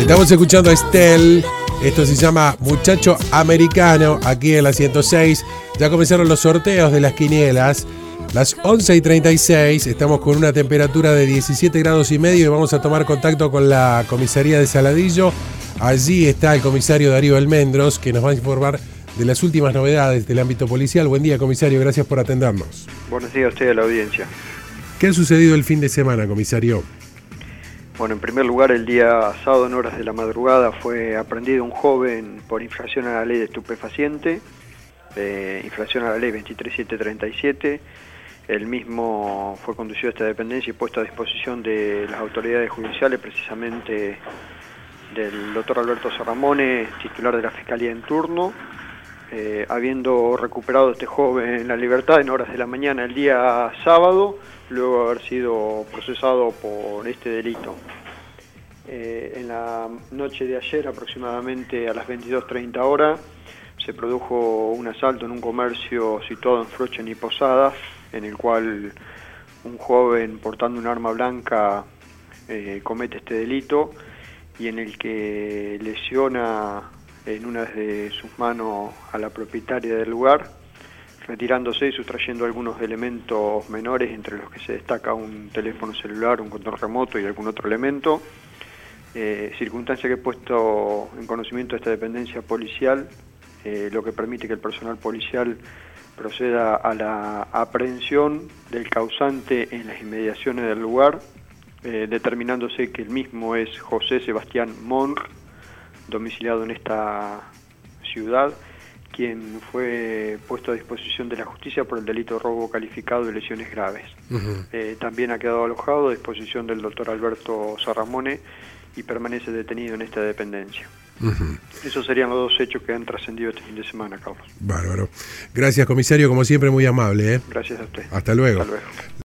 Estamos escuchando a Estel. Esto se llama Muchacho Americano, aquí en la 106. Ya comenzaron los sorteos de las quinielas. Las 11 y 36, estamos con una temperatura de 17 grados y medio y vamos a tomar contacto con la comisaría de Saladillo. Allí está el comisario Darío Almendros, que nos va a informar de las últimas novedades del ámbito policial. Buen día, comisario, gracias por atendernos. Buenos días a usted y a la audiencia. ¿Qué ha sucedido el fin de semana, comisario? Bueno, en primer lugar, el día sábado en horas de la madrugada fue aprendido un joven por infracción a la ley de estupefaciente, eh, infracción a la ley 23737. El mismo fue conducido a esta dependencia y puesto a disposición de las autoridades judiciales, precisamente del doctor Alberto Sarramone, titular de la Fiscalía en turno, eh, habiendo recuperado este joven en la libertad en horas de la mañana el día sábado, luego de haber sido procesado por este delito. Eh, en la noche de ayer, aproximadamente a las 22.30 horas, se produjo un asalto en un comercio situado en Frochen y Posadas, en el cual un joven portando un arma blanca eh, comete este delito y en el que lesiona en una de sus manos a la propietaria del lugar, retirándose y sustrayendo algunos elementos menores, entre los que se destaca un teléfono celular, un control remoto y algún otro elemento. Eh, circunstancia que he puesto en conocimiento de esta dependencia policial, eh, lo que permite que el personal policial proceda a la aprehensión del causante en las inmediaciones del lugar, eh, determinándose que el mismo es José Sebastián Monr, domiciliado en esta ciudad, quien fue puesto a disposición de la justicia por el delito de robo calificado y lesiones graves. eh, también ha quedado alojado a disposición del doctor Alberto Sarramone y permanece detenido en esta dependencia. Esos serían los dos hechos que han trascendido este fin de semana, Carlos. Bárbaro. Gracias, comisario, como siempre, muy amable. ¿eh? Gracias a usted. Hasta luego. Hasta luego.